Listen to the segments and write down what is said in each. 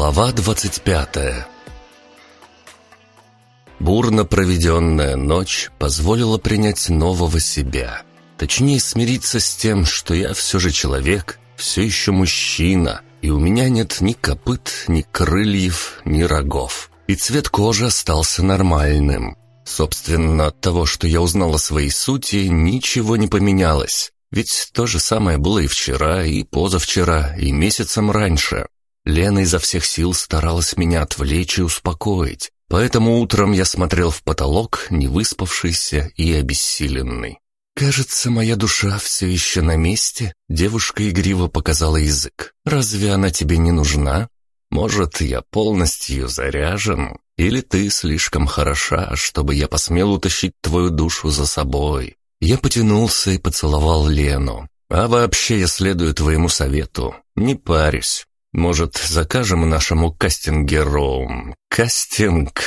Глава 25 Бурно проведенная ночь позволила принять нового себя. Точнее, смириться с тем, что я все же человек, все еще мужчина, и у меня нет ни копыт, ни крыльев, ни рогов. И цвет кожи остался нормальным. Собственно, от того, что я узнал о своей сути, ничего не поменялось. Ведь то же самое было и вчера, и позавчера, и месяцем раньше. Лена изо всех сил старалась меня отвлечь и успокоить, поэтому утром я смотрел в потолок, невыспавшийся и обессиленный. «Кажется, моя душа все еще на месте», — девушка игриво показала язык. «Разве она тебе не нужна? Может, я полностью заряжен? Или ты слишком хороша, чтобы я посмел утащить твою душу за собой?» Я потянулся и поцеловал Лену. «А вообще я следую твоему совету. Не парюсь. Может, закажем нашему кастингеру... Кастинг...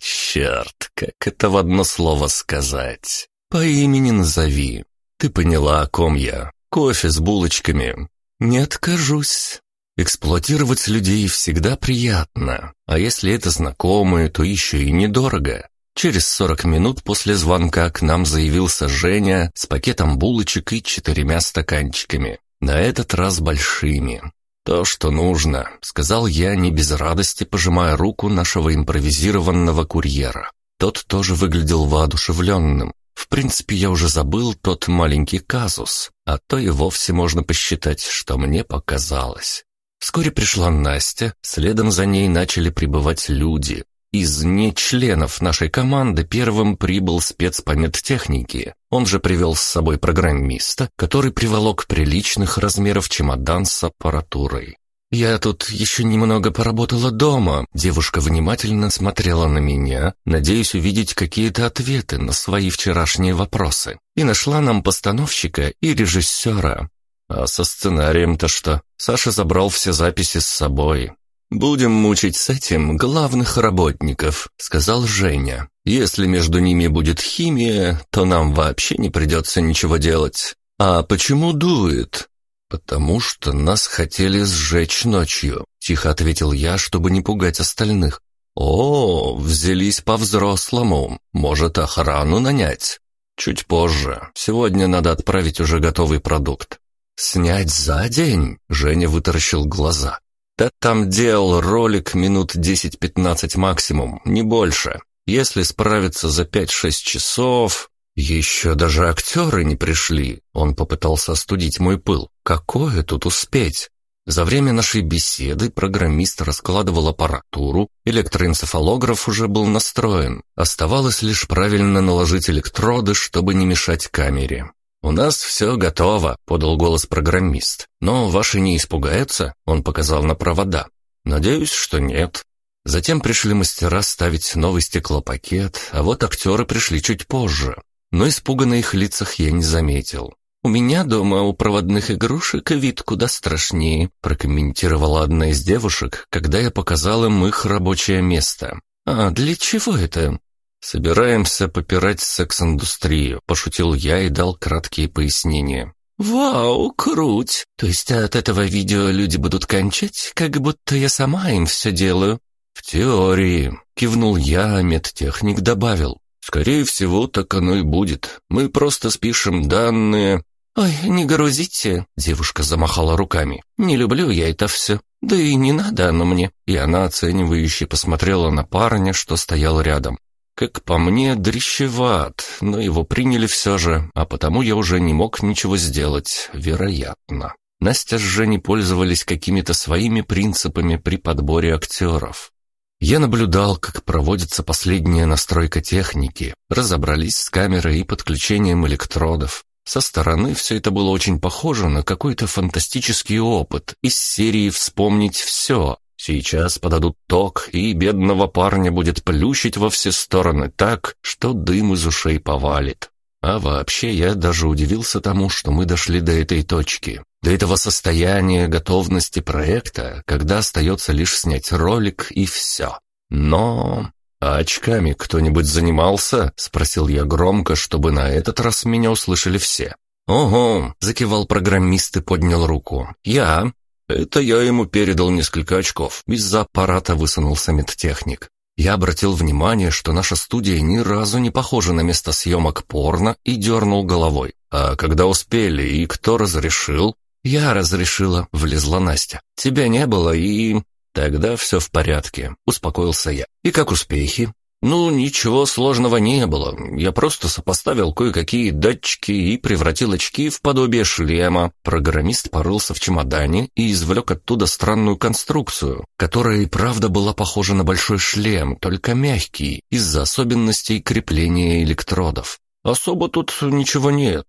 Черт, как это в одно слово сказать? По имени назови. Ты поняла, о ком я. Кофе с булочками. Не откажусь. Эксплуатировать людей всегда приятно, а если это знакомые, то еще и недорого. Через сорок минут после звонка к нам заявился Женя с пакетом булочек и четырьмя стаканчиками. На этот раз большими. «То, что нужно», — сказал я не без радости, пожимая руку нашего импровизированного курьера. Тот тоже выглядел воодушевленным. В принципе, я уже забыл тот маленький казус, а то и вовсе можно посчитать, что мне показалось. Вскоре пришла Настя, следом за ней начали прибывать люди, из нечленов нашей команды первым прибыл спец по медтехнике. Он же привел с собой программиста, который приволок приличных размеров чемодан с аппаратурой. «Я тут еще немного поработала дома», девушка внимательно смотрела на меня, надеясь увидеть какие-то ответы на свои вчерашние вопросы, и нашла нам постановщика и режиссера. А со сценарием-то что? Саша забрал все записи с собой. «Будем мучить с этим главных работников», — сказал Женя. «Если между ними будет химия, то нам вообще не придется ничего делать». «А почему дует?» «Потому что нас хотели сжечь ночью», — тихо ответил я, чтобы не пугать остальных. «О, взялись по-взрослому. Может, охрану нанять?» «Чуть позже. Сегодня надо отправить уже готовый продукт». «Снять за день?» — Женя вытаращил глаза. Да там делал ролик минут 10-15 максимум, не больше. Если справиться за 5-6 часов... Еще даже актеры не пришли. Он попытался остудить мой пыл. Какое тут успеть? За время нашей беседы программист раскладывал аппаратуру, электроэнцефалограф уже был настроен. Оставалось лишь правильно наложить электроды, чтобы не мешать камере. «У нас все готово», — подал голос программист. «Но ваши не испугаются?» — он показал на провода. «Надеюсь, что нет». Затем пришли мастера ставить новый стеклопакет, а вот актеры пришли чуть позже. Но испуга на их лицах я не заметил. «У меня дома у проводных игрушек вид куда страшнее», прокомментировала одна из девушек, когда я показал им их рабочее место. «А для чего это?» «Собираемся попирать секс-индустрию», — пошутил я и дал краткие пояснения. «Вау, круть! То есть от этого видео люди будут кончать, как будто я сама им все делаю?» «В теории», — кивнул я, а медтехник добавил. «Скорее всего, так оно и будет. Мы просто спишем данные...» «Ой, не грузите», — девушка замахала руками. «Не люблю я это все. Да и не надо оно мне». И она оценивающе посмотрела на парня, что стоял рядом. Как по мне, дрищеват, но его приняли все же, а потому я уже не мог ничего сделать, вероятно. Настя с Женей пользовались какими-то своими принципами при подборе актеров. Я наблюдал, как проводится последняя настройка техники, разобрались с камерой и подключением электродов. Со стороны все это было очень похоже на какой-то фантастический опыт из серии «Вспомнить все», Сейчас подадут ток, и бедного парня будет плющить во все стороны так, что дым из ушей повалит. А вообще я даже удивился тому, что мы дошли до этой точки, до этого состояния готовности проекта, когда остается лишь снять ролик и все. Но... «А очками кто-нибудь занимался?» — спросил я громко, чтобы на этот раз меня услышали все. «Ого!» — закивал программист и поднял руку. «Я. Это я ему передал несколько очков. Из-за аппарата высунулся медтехник. Я обратил внимание, что наша студия ни разу не похожа на место съемок порно и дернул головой. А когда успели и кто разрешил? Я разрешила, влезла Настя. Тебя не было и... Тогда все в порядке, успокоился я. И как успехи? «Ну, ничего сложного не было. Я просто сопоставил кое-какие датчики и превратил очки в подобие шлема». Программист порылся в чемодане и извлек оттуда странную конструкцию, которая и правда была похожа на большой шлем, только мягкий, из-за особенностей крепления электродов. Особо тут ничего нет,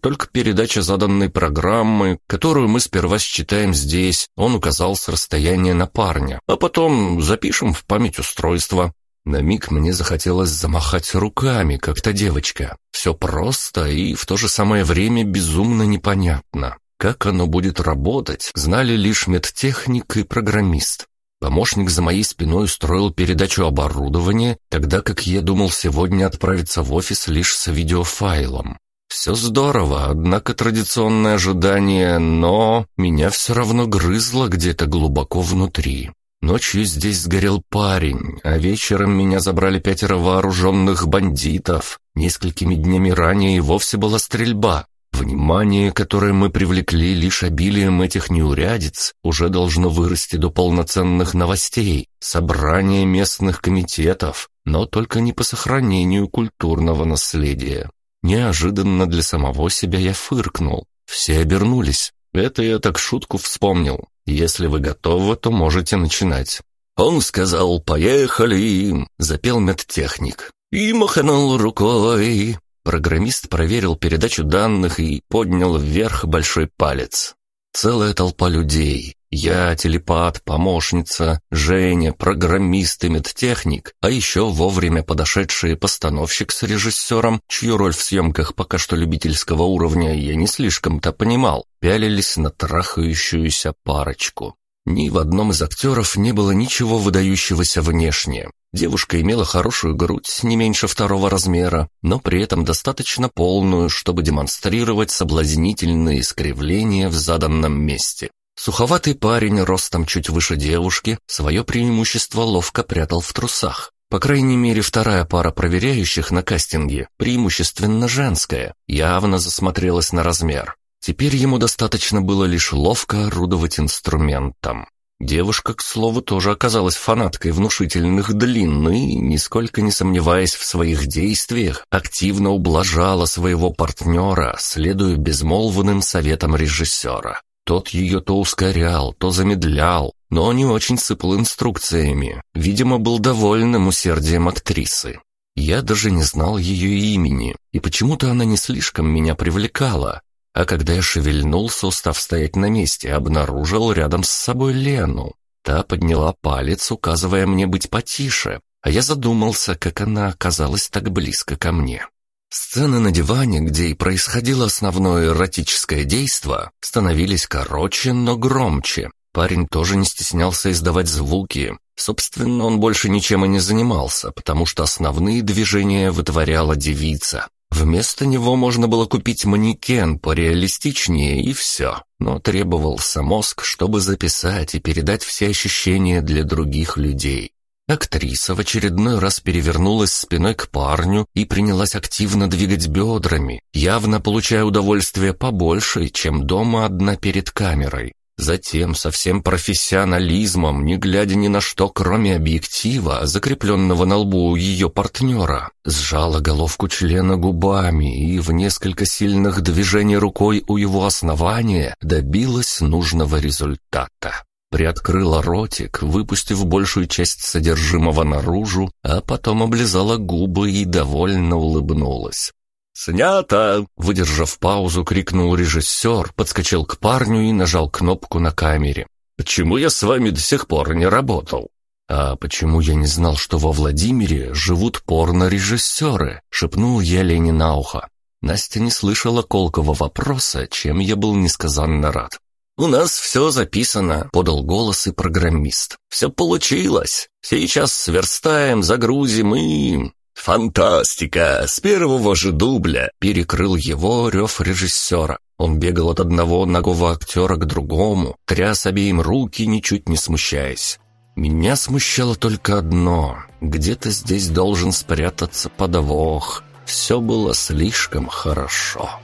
только передача заданной программы, которую мы сперва считаем здесь, он указал с расстояния на парня, а потом запишем в память устройства. На миг мне захотелось замахать руками, как то девочка. Все просто и в то же самое время безумно непонятно. Как оно будет работать, знали лишь медтехник и программист. Помощник за моей спиной устроил передачу оборудования, тогда как я думал сегодня отправиться в офис лишь с видеофайлом. Все здорово, однако традиционное ожидание, но меня все равно грызло где-то глубоко внутри. Ночью здесь сгорел парень, а вечером меня забрали пятеро вооруженных бандитов. Несколькими днями ранее и вовсе была стрельба. Внимание, которое мы привлекли лишь обилием этих неурядиц, уже должно вырасти до полноценных новостей, собрания местных комитетов, но только не по сохранению культурного наследия. Неожиданно для самого себя я фыркнул. Все обернулись. Это я так шутку вспомнил. Если вы готовы, то можете начинать». «Он сказал, поехали!» — запел медтехник. И махнул рукой. Программист проверил передачу данных и поднял вверх большой палец. Целая толпа людей. Я, телепат, помощница, Женя, программист и медтехник, а еще вовремя подошедшие постановщик с режиссером, чью роль в съемках пока что любительского уровня я не слишком-то понимал, пялились на трахающуюся парочку. Ни в одном из актеров не было ничего выдающегося внешне. Девушка имела хорошую грудь, не меньше второго размера, но при этом достаточно полную, чтобы демонстрировать соблазнительные искривления в заданном месте. Суховатый парень, ростом чуть выше девушки, свое преимущество ловко прятал в трусах. По крайней мере, вторая пара проверяющих на кастинге, преимущественно женская, явно засмотрелась на размер. Теперь ему достаточно было лишь ловко орудовать инструментом. Девушка, к слову, тоже оказалась фанаткой внушительных длин и, нисколько не сомневаясь в своих действиях, активно ублажала своего партнера, следуя безмолвным советам режиссера. Тот ее то ускорял, то замедлял, но не очень сыпал инструкциями. Видимо, был довольным усердием актрисы. Я даже не знал ее имени, и почему-то она не слишком меня привлекала. А когда я шевельнулся, устав стоять на месте, обнаружил рядом с собой Лену. Та подняла палец, указывая мне быть потише, а я задумался, как она оказалась так близко ко мне. Сцены на диване, где и происходило основное эротическое действо, становились короче, но громче. Парень тоже не стеснялся издавать звуки. Собственно, он больше ничем и не занимался, потому что основные движения вытворяла девица. Вместо него можно было купить манекен пореалистичнее и все. Но требовался мозг, чтобы записать и передать все ощущения для других людей. Актриса в очередной раз перевернулась спиной к парню и принялась активно двигать бедрами, явно получая удовольствие побольше, чем дома одна перед камерой. Затем, со всем профессионализмом, не глядя ни на что, кроме объектива, закрепленного на лбу ее партнера, сжала головку члена губами и в несколько сильных движений рукой у его основания добилась нужного результата приоткрыла ротик, выпустив большую часть содержимого наружу, а потом облизала губы и довольно улыбнулась. «Снято!» — выдержав паузу, крикнул режиссер, подскочил к парню и нажал кнопку на камере. «Почему я с вами до сих пор не работал?» «А почему я не знал, что во Владимире живут порно-режиссеры?» — шепнул я Лене на ухо. Настя не слышала колкого вопроса, чем я был несказанно рад. «У нас все записано», — подал голос и программист. «Все получилось. Сейчас сверстаем, загрузим и...» «Фантастика! С первого же дубля!» Перекрыл его рев режиссера. Он бегал от одного ногого актера к другому, тряс обеим руки, ничуть не смущаясь. Меня смущало только одно. Где-то здесь должен спрятаться подвох. Все было слишком хорошо.